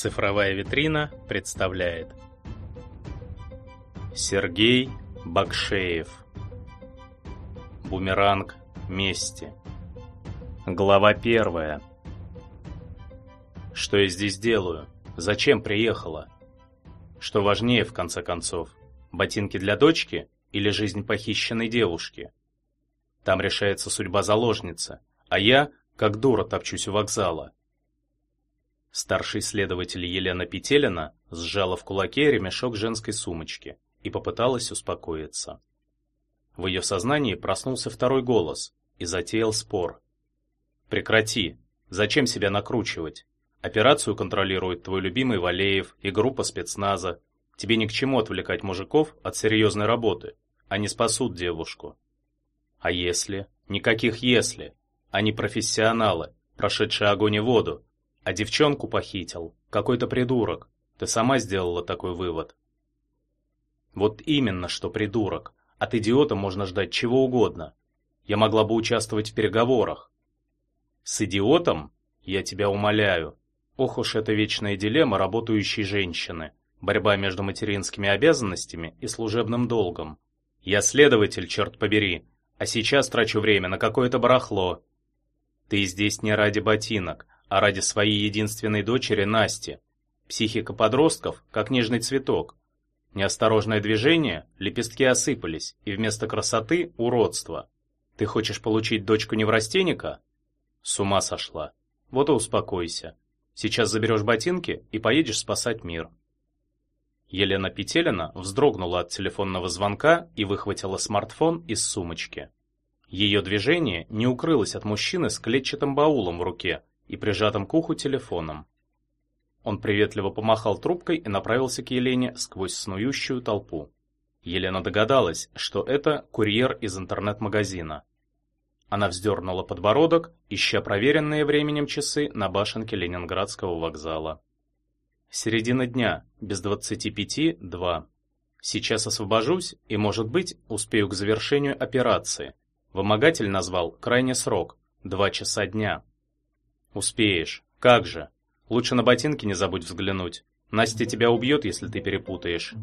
Цифровая витрина представляет Сергей Бакшеев Бумеранг мести Глава первая Что я здесь делаю? Зачем приехала? Что важнее, в конце концов, ботинки для дочки или жизнь похищенной девушки? Там решается судьба заложницы, а я, как дура, топчусь у вокзала. Старший следователь Елена Петелина сжала в кулаке ремешок женской сумочки и попыталась успокоиться. В ее сознании проснулся второй голос и затеял спор. «Прекрати! Зачем себя накручивать? Операцию контролирует твой любимый Валеев и группа спецназа. Тебе ни к чему отвлекать мужиков от серьезной работы. Они спасут девушку». «А если? Никаких «если». Они профессионалы, прошедшие огонь и воду, а девчонку похитил какой-то придурок. Ты сама сделала такой вывод. Вот именно, что придурок. От идиота можно ждать чего угодно. Я могла бы участвовать в переговорах. С идиотом? Я тебя умоляю. Ох уж эта вечная дилемма работающей женщины. Борьба между материнскими обязанностями и служебным долгом. Я следователь, черт побери, а сейчас трачу время на какое-то барахло. Ты здесь не ради ботинок, а ради своей единственной дочери Насти. Психика подростков, как нежный цветок. Неосторожное движение, лепестки осыпались, и вместо красоты – уродство. Ты хочешь получить дочку неврастенника? С ума сошла. Вот и успокойся. Сейчас заберешь ботинки и поедешь спасать мир. Елена Петелина вздрогнула от телефонного звонка и выхватила смартфон из сумочки. Ее движение не укрылось от мужчины с клетчатым баулом в руке, и прижатым к уху телефоном. Он приветливо помахал трубкой и направился к Елене сквозь снующую толпу. Елена догадалась, что это курьер из интернет-магазина. Она вздернула подбородок, ища проверенные временем часы на башенке Ленинградского вокзала. Середина дня, без двадцати пяти два. Сейчас освобожусь и, может быть, успею к завершению операции. Вымогатель назвал крайний срок – два часа дня. Успеешь. Как же? Лучше на ботинки не забудь взглянуть. Настя тебя убьет, если ты перепутаешь.